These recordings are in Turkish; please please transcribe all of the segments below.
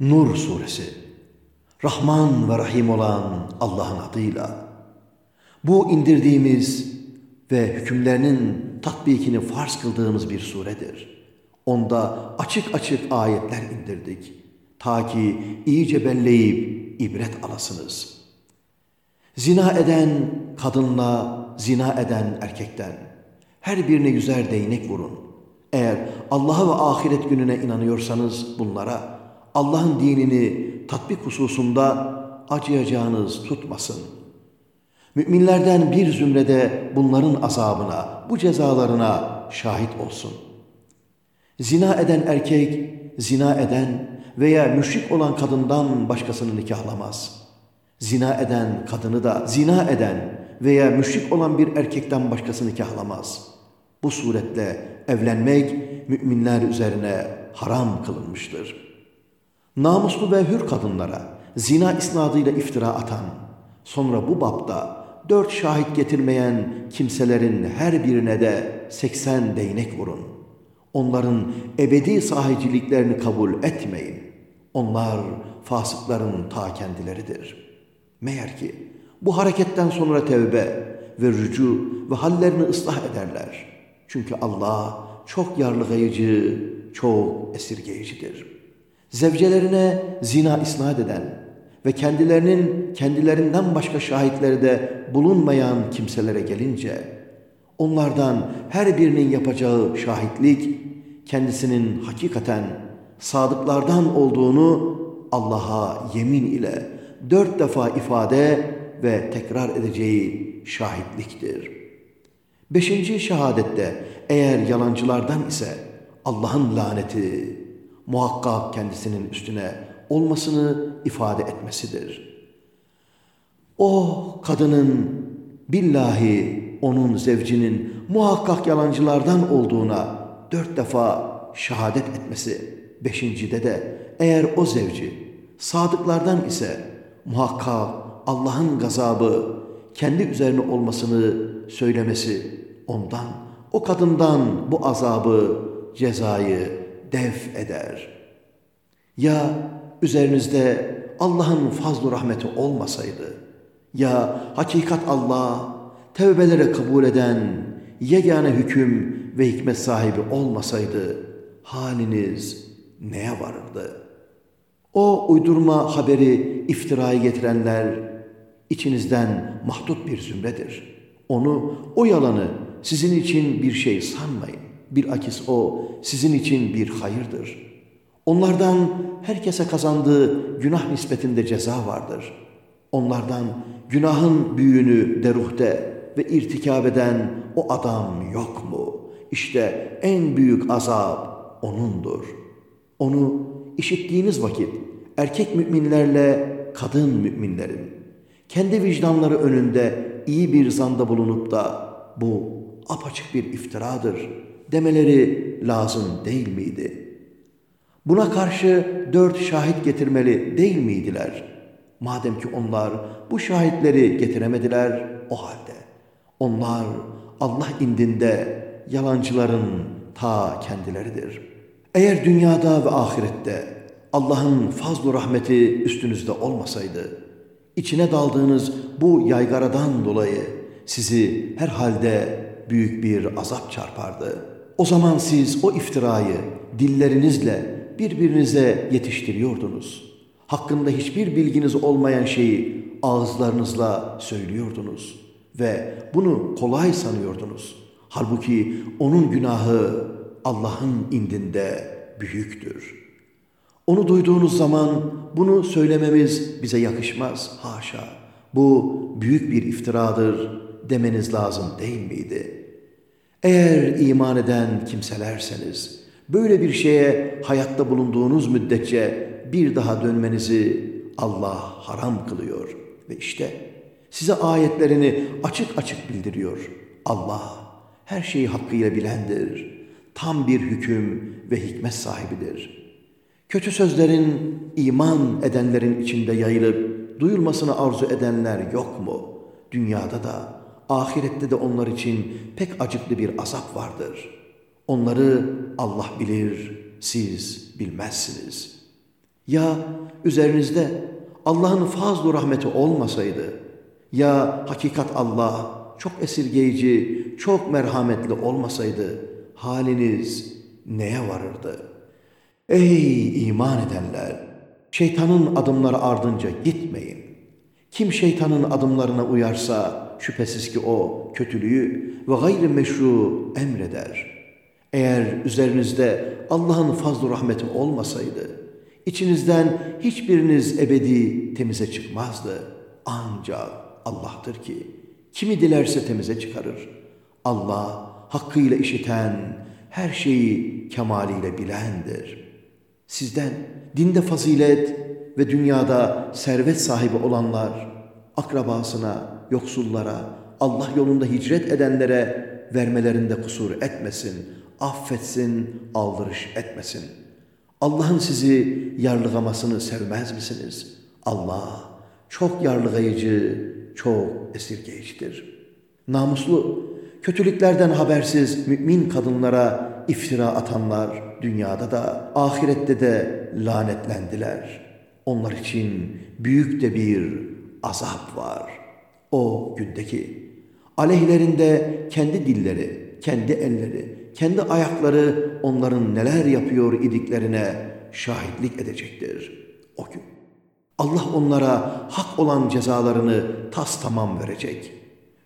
Nur Suresi Rahman ve Rahim olan Allah'ın adıyla bu indirdiğimiz ve hükümlerinin tatbikini farz kıldığımız bir suredir. Onda açık açık ayetler indirdik. Ta ki iyice belleyip ibret alasınız. Zina eden kadınla zina eden erkekten her birine yüzer değnek vurun. Eğer Allah'a ve ahiret gününe inanıyorsanız bunlara Allah'ın dinini tatbik hususunda acıyacağınız tutmasın. Müminlerden bir zümrede bunların azabına, bu cezalarına şahit olsun. Zina eden erkek, zina eden veya müşrik olan kadından başkasını nikahlamaz. Zina eden kadını da zina eden veya müşrik olan bir erkekten başkasını nikahlamaz. Bu suretle evlenmek müminler üzerine haram kılınmıştır.'' Namuslu ve hür kadınlara zina isnadıyla iftira atan, sonra bu bapta dört şahit getirmeyen kimselerin her birine de seksen değnek vurun. Onların ebedi sahiciliklerini kabul etmeyin. Onlar fasıkların ta kendileridir. Meğer ki bu hareketten sonra tevbe ve rücu ve hallerini ıslah ederler. Çünkü Allah çok yarlıgayıcı, çok esirgeyicidir.'' Zevcelerine zina isnat eden ve kendilerinin kendilerinden başka şahitleri de bulunmayan kimselere gelince, onlardan her birinin yapacağı şahitlik, kendisinin hakikaten sadıklardan olduğunu Allah'a yemin ile dört defa ifade ve tekrar edeceği şahitliktir. Beşinci şehadette eğer yalancılardan ise Allah'ın laneti, muhakkak kendisinin üstüne olmasını ifade etmesidir. O kadının billahi onun zevcinin muhakkak yalancılardan olduğuna dört defa şehadet etmesi. Beşincide de eğer o zevci sadıklardan ise muhakkak Allah'ın gazabı kendi üzerine olmasını söylemesi ondan, o kadından bu azabı, cezayı def eder. Ya üzerinizde Allah'ın fazlu rahmeti olmasaydı, ya hakikat Allah, tevbelere kabul eden, yegane hüküm ve hikmet sahibi olmasaydı, haliniz neye varırdı? O uydurma haberi, iftirayı getirenler, içinizden mahdut bir zümredir. Onu, o yalanı sizin için bir şey sanmayın. Bilakis o sizin için bir hayırdır. Onlardan herkese kazandığı günah nispetinde ceza vardır. Onlardan günahın büyüğünü deruhte ve irtikab eden o adam yok mu? İşte en büyük azap O'nundur. Onu işittiğiniz vakit erkek müminlerle kadın müminlerin kendi vicdanları önünde iyi bir zanda bulunup da bu apaçık bir iftiradır demeleri lazım değil miydi? Buna karşı dört şahit getirmeli değil miydiler? Madem ki onlar bu şahitleri getiremediler o halde. Onlar Allah indinde yalancıların ta kendileridir. Eğer dünyada ve ahirette Allah'ın fazl rahmeti üstünüzde olmasaydı, içine daldığınız bu yaygaradan dolayı sizi herhalde büyük bir azap çarpardı.'' O zaman siz o iftirayı dillerinizle birbirinize yetiştiriyordunuz. Hakkında hiçbir bilginiz olmayan şeyi ağızlarınızla söylüyordunuz ve bunu kolay sanıyordunuz. Halbuki onun günahı Allah'ın indinde büyüktür. Onu duyduğunuz zaman bunu söylememiz bize yakışmaz. Haşa. Bu büyük bir iftiradır demeniz lazım değil miydi?'' Eğer iman eden kimselerseniz, böyle bir şeye hayatta bulunduğunuz müddetçe bir daha dönmenizi Allah haram kılıyor. Ve işte size ayetlerini açık açık bildiriyor. Allah her şeyi hakkıyla bilendir. Tam bir hüküm ve hikmet sahibidir. Kötü sözlerin iman edenlerin içinde yayılıp duyulmasını arzu edenler yok mu? Dünyada da ahirette de onlar için pek acıklı bir azap vardır. Onları Allah bilir, siz bilmezsiniz. Ya üzerinizde Allah'ın fazl rahmeti olmasaydı, ya hakikat Allah çok esirgeyici, çok merhametli olmasaydı haliniz neye varırdı? Ey iman edenler! Şeytanın adımları ardınca gitmeyin. Kim şeytanın adımlarına uyarsa şüphesiz ki o kötülüğü ve gayri meşru emreder. Eğer üzerinizde Allah'ın fazl rahmeti olmasaydı, içinizden hiçbiriniz ebedi temize çıkmazdı. Ancak Allah'tır ki kimi dilerse temize çıkarır. Allah hakkıyla işiten, her şeyi kemaliyle bilendir. Sizden dinde fazilet ve dünyada servet sahibi olanlar, akrabasına, yoksullara, Allah yolunda hicret edenlere vermelerinde kusur etmesin, affetsin, aldırış etmesin. Allah'ın sizi yarlıgamasını sevmez misiniz? Allah çok yarlıgayıcı, çok esirgeyicidir. Namuslu, kötülüklerden habersiz mümin kadınlara iftira atanlar dünyada da ahirette de lanetlendiler. Onlar için büyük de bir azap var. O gündeki aleyhlerinde kendi dilleri, kendi elleri, kendi ayakları onların neler yapıyor idiklerine şahitlik edecektir o gün. Allah onlara hak olan cezalarını tas tamam verecek.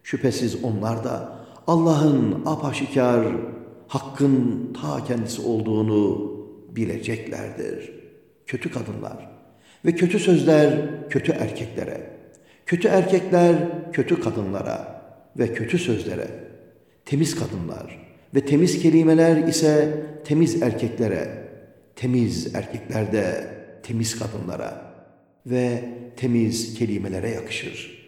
Şüphesiz onlar da Allah'ın apaşikar, hakkın ta kendisi olduğunu bileceklerdir. Kötü kadınlar ve kötü sözler kötü erkeklere, kötü erkekler kötü kadınlara ve kötü sözlere, temiz kadınlar ve temiz kelimeler ise temiz erkeklere, temiz erkekler de temiz kadınlara ve temiz kelimelere yakışır.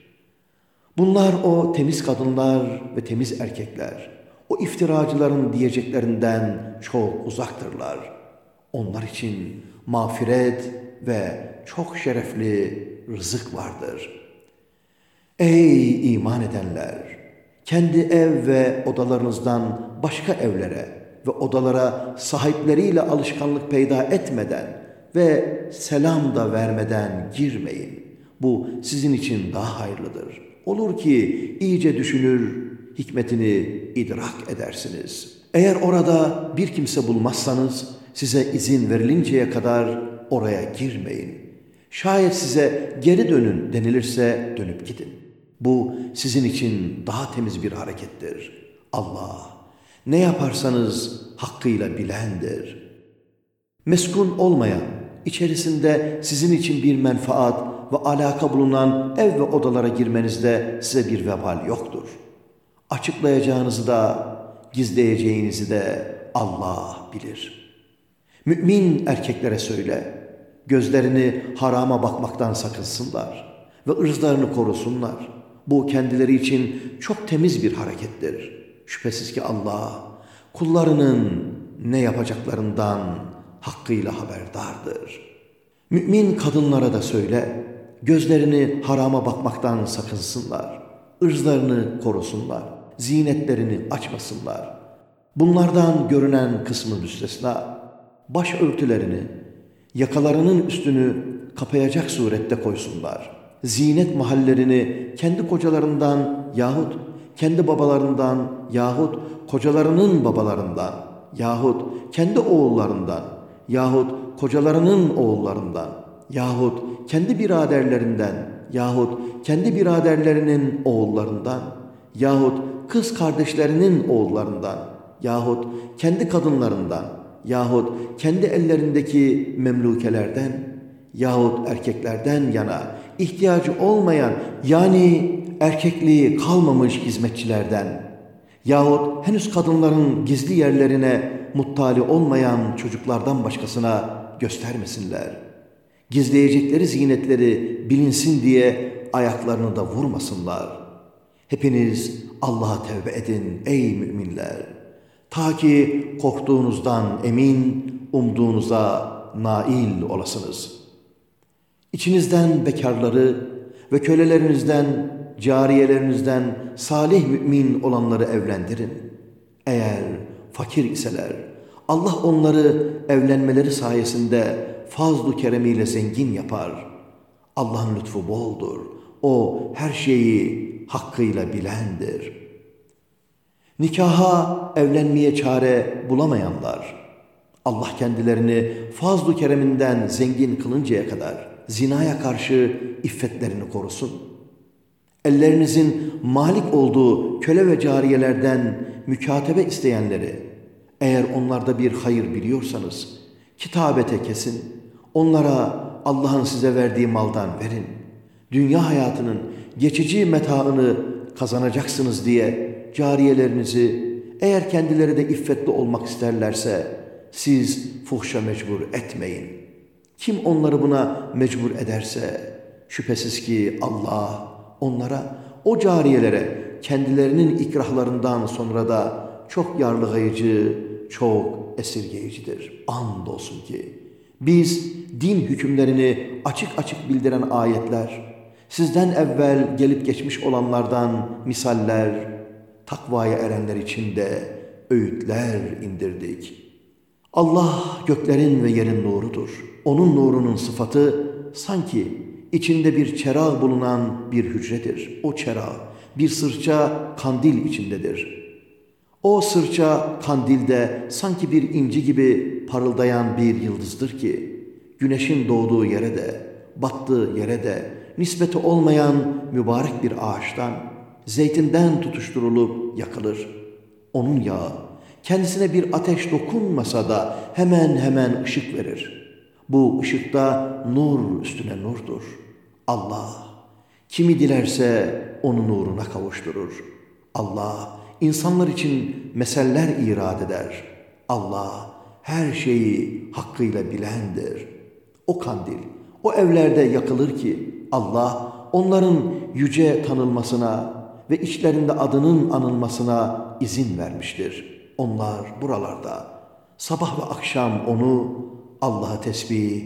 Bunlar o temiz kadınlar ve temiz erkekler, o iftiracıların diyeceklerinden çok uzaktırlar. Onlar için mağfiret ve çok şerefli rızık vardır. Ey iman edenler! Kendi ev ve odalarınızdan başka evlere ve odalara sahipleriyle alışkanlık peyda etmeden ve selam da vermeden girmeyin. Bu sizin için daha hayırlıdır. Olur ki iyice düşünür, hikmetini idrak edersiniz. Eğer orada bir kimse bulmazsanız size izin verilinceye kadar oraya girmeyin. Şayet size geri dönün denilirse dönüp gidin. Bu sizin için daha temiz bir harekettir. Allah ne yaparsanız hakkıyla bilendir. Meskun olmayan, içerisinde sizin için bir menfaat ve alaka bulunan ev ve odalara girmenizde size bir vebal yoktur. Açıklayacağınızı da gizleyeceğinizi de Allah bilir. Mümin erkeklere söyle, gözlerini harama bakmaktan sakınsınlar ve ırzlarını korusunlar. Bu kendileri için çok temiz bir harekettir. Şüphesiz ki Allah kullarının ne yapacaklarından hakkıyla haberdardır. Mümin kadınlara da söyle, gözlerini harama bakmaktan sakınsınlar, ırzlarını korusunlar, zinetlerini açmasınlar. Bunlardan görünen kısmı müstesna, baş örtülerini, yakalarının üstünü kapayacak surette koysunlar. Zinet mahallerini kendi kocalarından yahut kendi babalarından yahut kocalarının babalarından yahut kendi oğullarından yahut kocalarının oğullarından yahut kendi biraderlerinden yahut kendi biraderlerinin oğullarından yahut kız kardeşlerinin oğullarından yahut kendi kadınlarından yahut kendi ellerindeki memlukelerden yahut erkeklerden yana ihtiyacı olmayan yani erkekliği kalmamış hizmetçilerden yahut henüz kadınların gizli yerlerine muttali olmayan çocuklardan başkasına göstermesinler. Gizleyecekleri zinetleri bilinsin diye ayaklarını da vurmasınlar. Hepiniz Allah'a tevbe edin ey müminler. Ta ki korktuğunuzdan emin, umduğunuza nail olasınız. İçinizden bekarları ve kölelerinizden, cariyelerinizden salih mümin olanları evlendirin. Eğer fakir iseler Allah onları evlenmeleri sayesinde fazlu keremiyle zengin yapar. Allah'ın lütfu boldur. O her şeyi hakkıyla bilendir. Nikaha, evlenmeye çare bulamayanlar, Allah kendilerini fazlu kereminden zengin kılıncaya kadar zinaya karşı iffetlerini korusun. Ellerinizin malik olduğu köle ve cariyelerden mükatebe isteyenleri, eğer onlarda bir hayır biliyorsanız, kitabete kesin, onlara Allah'ın size verdiği maldan verin. Dünya hayatının geçici metaını kazanacaksınız diye cariyelerinizi, eğer kendileri de iffetli olmak isterlerse, siz fuhşa mecbur etmeyin. Kim onları buna mecbur ederse, şüphesiz ki Allah onlara, o cariyelere kendilerinin ikrahlarından sonra da çok yarlıgayıcı, çok esirgeyicidir. Andolsun ki biz din hükümlerini açık açık bildiren ayetler, sizden evvel gelip geçmiş olanlardan misaller, takvaya erenler için de öğütler indirdik. Allah göklerin ve yerin nurudur. Onun nurunun sıfatı sanki içinde bir çerağ bulunan bir hücredir. O çerağ bir sırça kandil içindedir. O sırça kandilde sanki bir inci gibi parıldayan bir yıldızdır ki, güneşin doğduğu yere de, battığı yere de, nispeti olmayan mübarek bir ağaçtan, zeytinden tutuşturulup yakılır. Onun yağı, kendisine bir ateş dokunmasa da hemen hemen ışık verir. Bu ışıkta nur üstüne nurdur. Allah, kimi dilerse onu nuruna kavuşturur. Allah, insanlar için meseller irad eder. Allah her şeyi hakkıyla bilendir. O kandil, o evlerde yakılır ki Allah onların yüce tanınmasına ve içlerinde adının anılmasına izin vermiştir. Onlar buralarda sabah ve akşam onu Allah'a tesbih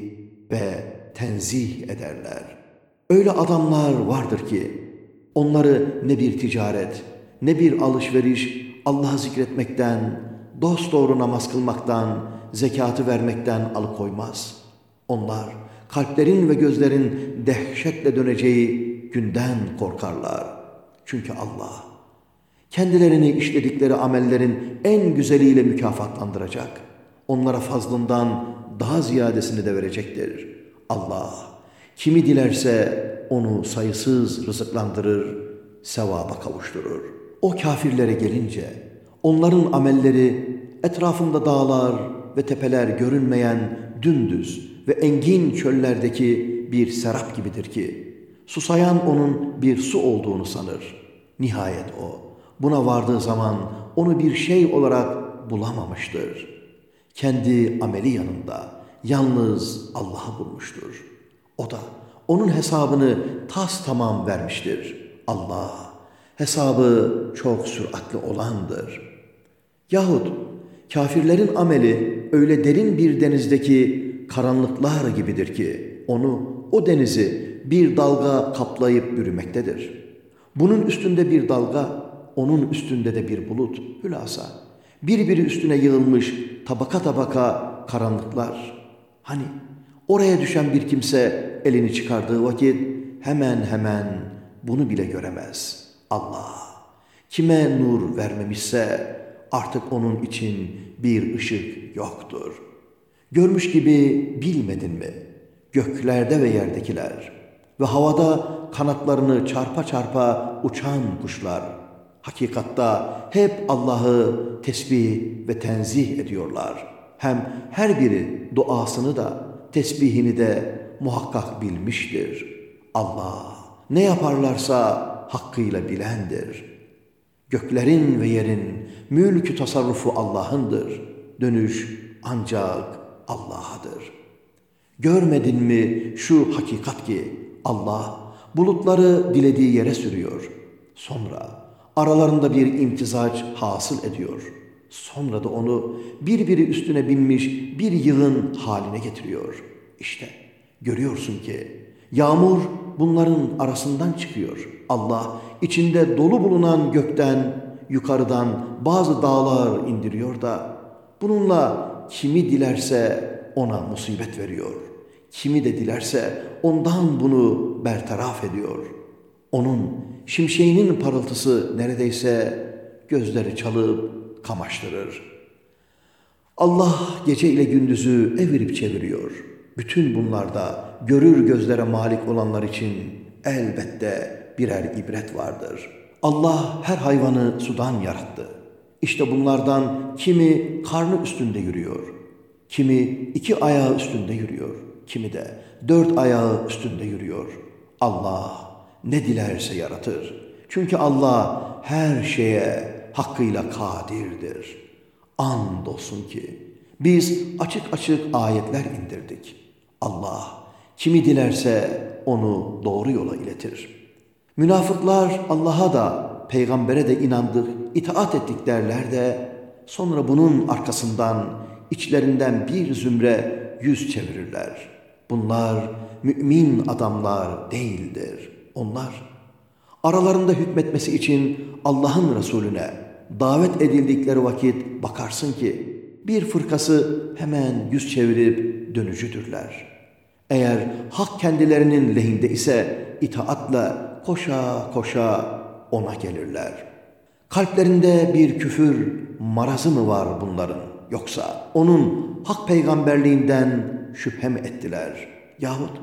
ve tenzih ederler. Öyle adamlar vardır ki onları ne bir ticaret, ne bir alışveriş Allah'ı zikretmekten, dost namaz kılmaktan, zekatı vermekten alıkoymaz. Onlar kalplerin ve gözlerin dehşetle döneceği günden korkarlar. Çünkü Allah kendilerini işledikleri amellerin en güzeliyle mükafatlandıracak. Onlara fazlından daha ziyadesini de verecektir. Allah kimi dilerse onu sayısız rızıklandırır, sevaba kavuşturur.'' O kafirlere gelince onların amelleri etrafında dağlar ve tepeler görünmeyen dümdüz ve engin çöllerdeki bir serap gibidir ki susayan onun bir su olduğunu sanır. Nihayet o buna vardığı zaman onu bir şey olarak bulamamıştır. Kendi ameli yanında yalnız Allah'ı bulmuştur. O da onun hesabını tas tamam vermiştir. Allah hesabı çok süratli olandır. Yahut kafirlerin ameli öyle derin bir denizdeki karanlıklar gibidir ki onu, o denizi bir dalga kaplayıp yürümektedir. Bunun üstünde bir dalga, onun üstünde de bir bulut. Hülasa birbiri üstüne yığılmış tabaka tabaka karanlıklar. Hani oraya düşen bir kimse elini çıkardığı vakit hemen hemen bunu bile göremez.'' Allah kime nur vermemişse artık onun için bir ışık yoktur. Görmüş gibi bilmedin mi? Göklerde ve yerdekiler ve havada kanatlarını çarpa çarpa uçan kuşlar hakikatta hep Allah'ı tesbih ve tenzih ediyorlar. Hem her biri duasını da tesbihini de muhakkak bilmiştir. Allah ne yaparlarsa hakkıyla bilendir. Göklerin ve yerin mülkü tasarrufu Allah'ındır. Dönüş ancak Allah'adır. Görmedin mi şu hakikat ki Allah bulutları dilediği yere sürüyor. Sonra aralarında bir imtizac hasıl ediyor. Sonra da onu birbiri üstüne binmiş bir yığın haline getiriyor. İşte görüyorsun ki yağmur bunların arasından çıkıyor. Allah içinde dolu bulunan gökten, yukarıdan bazı dağlar indiriyor da bununla kimi dilerse ona musibet veriyor.'' Kimi de dilerse ondan bunu bertaraf ediyor. Onun şimşeğinin parıltısı neredeyse gözleri çalıp kamaştırır. Allah gece ile gündüzü evirip çeviriyor. Bütün bunlarda görür gözlere malik olanlar için elbette birer ibret vardır. Allah her hayvanı sudan yarattı. İşte bunlardan kimi karnı üstünde yürüyor, kimi iki ayağı üstünde yürüyor, kimi de dört ayağı üstünde yürüyor. Allah ne dilerse yaratır. Çünkü Allah her şeye hakkıyla kadirdir. Andolsun ki biz açık açık ayetler indirdik. Allah kimi dilerse onu doğru yola iletir. Münafıklar Allah'a da peygambere de inandık, itaat ettik derler de sonra bunun arkasından içlerinden bir zümre yüz çevirirler. Bunlar mümin adamlar değildir. Onlar aralarında hükmetmesi için Allah'ın Resulüne davet edildikleri vakit bakarsın ki bir fırkası hemen yüz çevirip dönücüdürler. Eğer hak kendilerinin lehinde ise itaatle koşa koşa ona gelirler. Kalplerinde bir küfür marazı mı var bunların? Yoksa onun hak peygamberliğinden şüphe mi ettiler? Yahut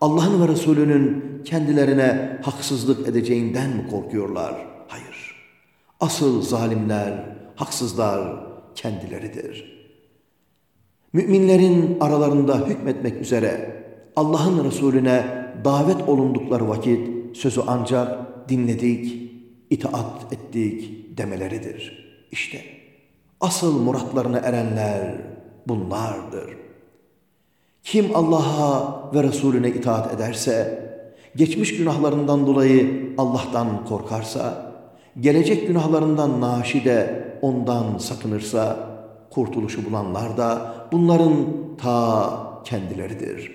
Allah'ın ve Resulünün kendilerine haksızlık edeceğinden mi korkuyorlar? Hayır. Asıl zalimler, haksızlar kendileridir. Müminlerin aralarında hükmetmek üzere Allah'ın Resulüne davet olundukları vakit sözü ancak dinledik, itaat ettik demeleridir. İşte asıl muratlarına erenler bunlardır. Kim Allah'a ve Resulüne itaat ederse, geçmiş günahlarından dolayı Allah'tan korkarsa, gelecek günahlarından naşi de ondan sakınırsa, kurtuluşu bulanlar da bunların ta kendileridir.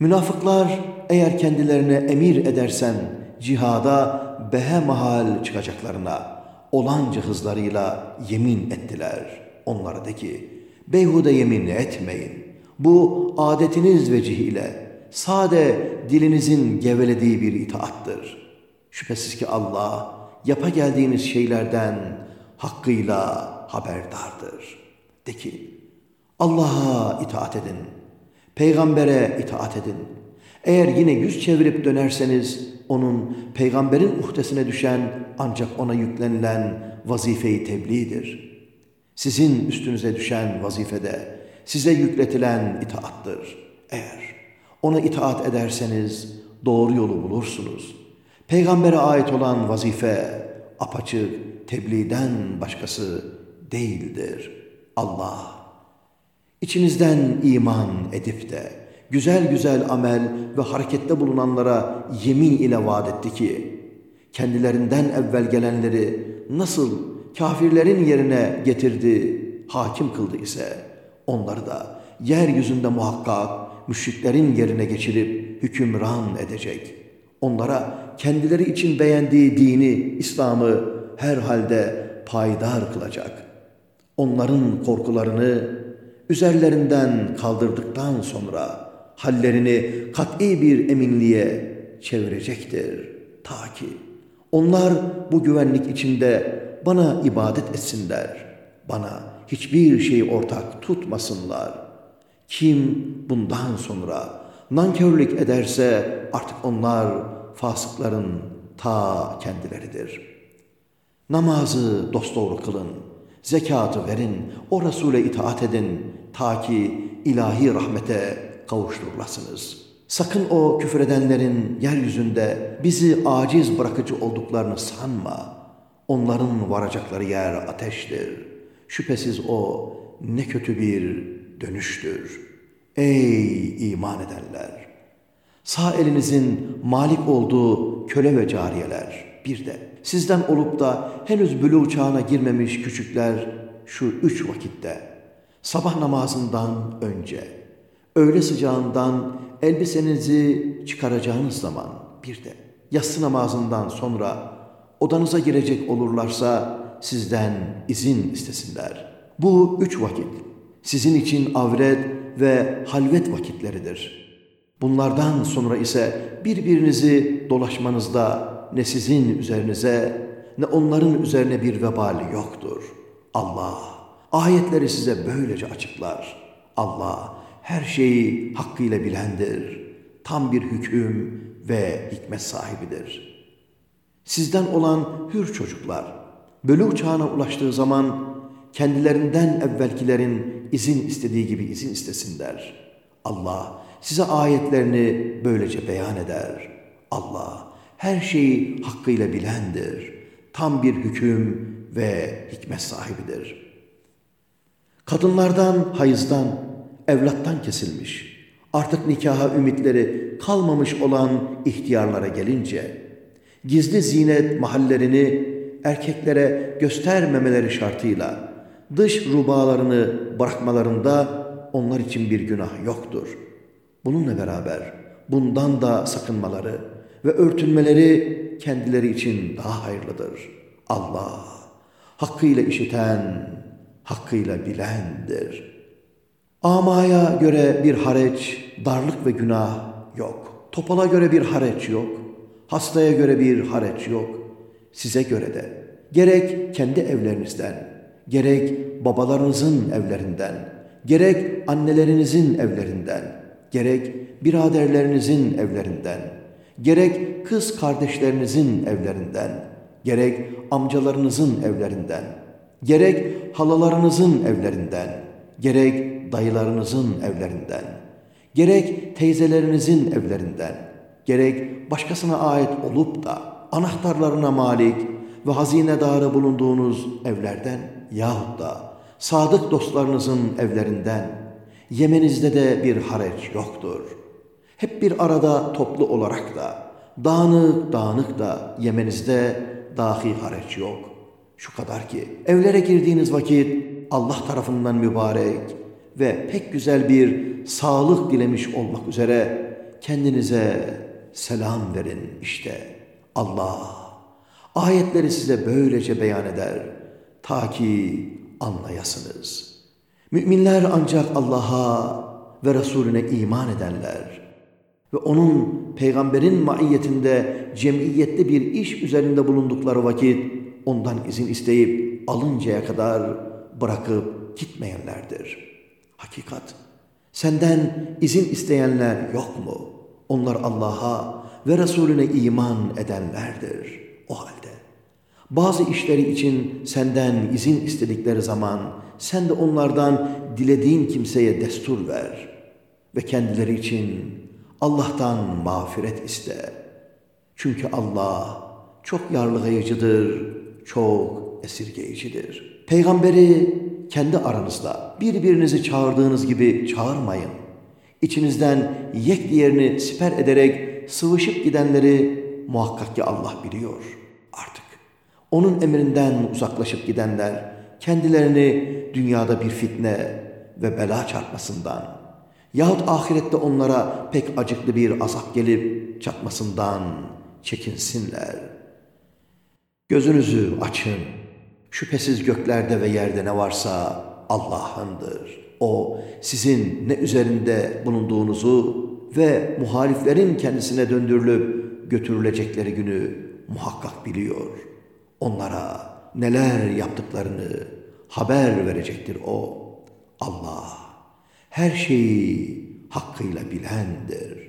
Münafıklar eğer kendilerine emir edersen cihada behemahal çıkacaklarına olanca hızlarıyla yemin ettiler. Onlara de ki beyhude yemin etmeyin. Bu adetiniz vecihiyle sade dilinizin gevelediği bir itaattır. Şüphesiz ki Allah yapa geldiğiniz şeylerden hakkıyla haberdardır. De ki Allah'a itaat edin, peygambere itaat edin. Eğer yine yüz çevirip dönerseniz onun peygamberin uhdesine düşen ancak ona yüklenilen vazifeyi tebliğdir. Sizin üstünüze düşen vazifede size yükletilen itaattır. Eğer ona itaat ederseniz doğru yolu bulursunuz. Peygambere ait olan vazife apaçık tebliğden başkası değildir. Allah içinizden iman edip de güzel güzel amel ve harekette bulunanlara yemin ile vaat etti ki, kendilerinden evvel gelenleri nasıl kafirlerin yerine getirdi, hakim kıldı ise, onları da yeryüzünde muhakkak müşriklerin yerine geçirip hükümran edecek. Onlara kendileri için beğendiği dini, İslam'ı herhalde payidar kılacak. Onların korkularını üzerlerinden kaldırdıktan sonra hallerini kat'i bir eminliğe çevirecektir. Ta ki onlar bu güvenlik içinde bana ibadet etsinler, bana hiçbir şey ortak tutmasınlar. Kim bundan sonra nankörlük ederse artık onlar fasıkların ta kendileridir. Namazı dosdoğru kılın, zekatı verin, o Resul'e itaat edin ta ki ilahi rahmete kavuşturulasınız. Sakın o küfredenlerin yeryüzünde bizi aciz bırakıcı olduklarını sanma. Onların varacakları yer ateştir. Şüphesiz o ne kötü bir dönüştür. Ey iman edenler! Sağ elinizin malik olduğu köle ve cariyeler, bir de sizden olup da henüz bülü çağına girmemiş küçükler şu üç vakitte, sabah namazından önce, öğle sıcağından elbisenizi çıkaracağınız zaman bir de yatsı namazından sonra odanıza girecek olurlarsa sizden izin istesinler. Bu üç vakit sizin için avret ve halvet vakitleridir. Bunlardan sonra ise birbirinizi dolaşmanızda ne sizin üzerinize ne onların üzerine bir vebal yoktur. Allah ayetleri size böylece açıklar. Allah her şeyi hakkıyla bilendir. Tam bir hüküm ve hikmet sahibidir. Sizden olan hür çocuklar, bölük çağına ulaştığı zaman kendilerinden evvelkilerin izin istediği gibi izin istesinler. Allah size ayetlerini böylece beyan eder. Allah her şeyi hakkıyla bilendir. Tam bir hüküm ve hikmet sahibidir. Kadınlardan, hayızdan, evlattan kesilmiş, artık nikaha ümitleri kalmamış olan ihtiyarlara gelince, gizli zinet mahallerini erkeklere göstermemeleri şartıyla dış rubalarını bırakmalarında onlar için bir günah yoktur. Bununla beraber bundan da sakınmaları ve örtünmeleri kendileri için daha hayırlıdır. Allah hakkıyla işiten, hakkıyla bilendir. Amaya göre bir hareç, darlık ve günah yok. Topala göre bir hareç yok. Hastaya göre bir hareç yok. Size göre de. Gerek kendi evlerinizden, gerek babalarınızın evlerinden, gerek annelerinizin evlerinden, gerek biraderlerinizin evlerinden, gerek kız kardeşlerinizin evlerinden, gerek amcalarınızın evlerinden, gerek halalarınızın evlerinden, gerek dayılarınızın evlerinden, gerek teyzelerinizin evlerinden, gerek başkasına ait olup da anahtarlarına malik ve hazinedarı bulunduğunuz evlerden yahut da sadık dostlarınızın evlerinden yemenizde de bir hareç yoktur. Hep bir arada toplu olarak da dağınık dağınık da yemenizde dahi hareç yok. Şu kadar ki evlere girdiğiniz vakit Allah tarafından mübarek ve pek güzel bir sağlık dilemiş olmak üzere kendinize selam verin işte Allah. Ayetleri size böylece beyan eder ta ki anlayasınız. Müminler ancak Allah'a ve Resulüne iman edenler ve onun peygamberin maiyetinde cemiyette bir iş üzerinde bulundukları vakit ondan izin isteyip alıncaya kadar bırakıp gitmeyenlerdir. Hakikat, senden izin isteyenler yok mu? Onlar Allah'a ve Resulüne iman edenlerdir. O halde bazı işleri için senden izin istedikleri zaman sen de onlardan dilediğin kimseye destur ver ve kendileri için Allah'tan mağfiret iste. Çünkü Allah çok yarlıgayıcıdır, çok esirgeyicidir. Peygamberi kendi aranızda birbirinizi çağırdığınız gibi çağırmayın. İçinizden yek diğerini siper ederek sıvışıp gidenleri muhakkak ki Allah biliyor artık. Onun emrinden uzaklaşıp gidenler kendilerini dünyada bir fitne ve bela çarpmasından yahut ahirette onlara pek acıklı bir azap gelip çatmasından çekinsinler. Gözünüzü açın. Şüphesiz göklerde ve yerde ne varsa Allah'ındır. O sizin ne üzerinde bulunduğunuzu ve muhaliflerin kendisine döndürülüp götürülecekleri günü muhakkak biliyor. Onlara neler yaptıklarını haber verecektir o. Allah her şeyi hakkıyla bilendir.